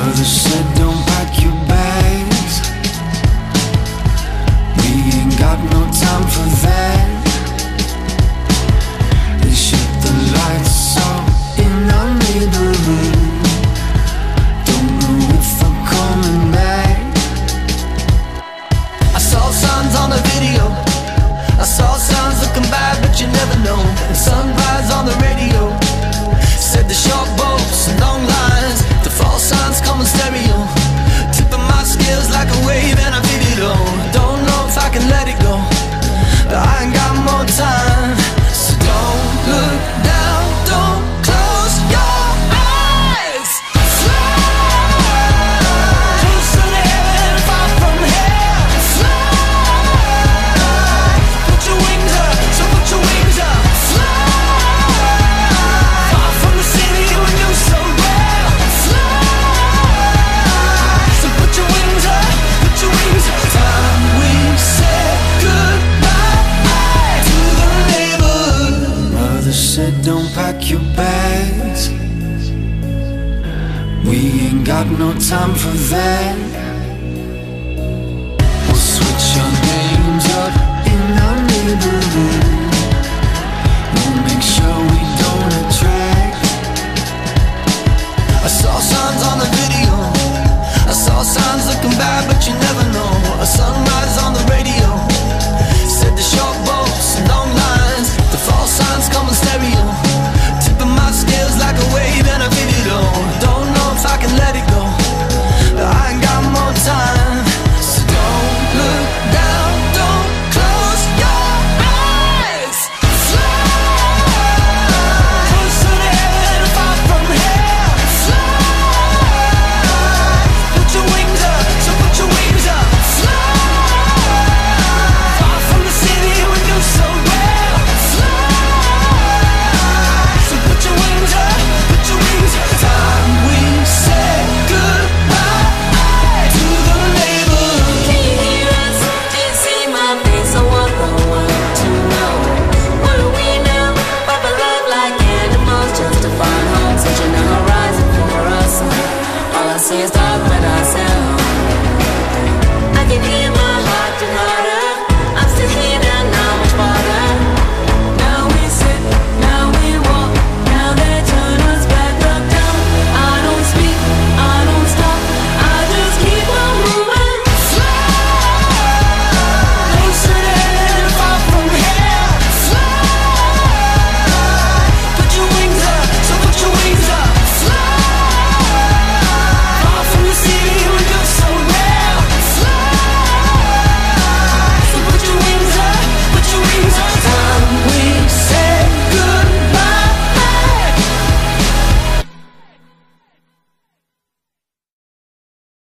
Mother said, said don't pack your bags. We ain't got no time for that. We'll switch our names up in our neighborhood.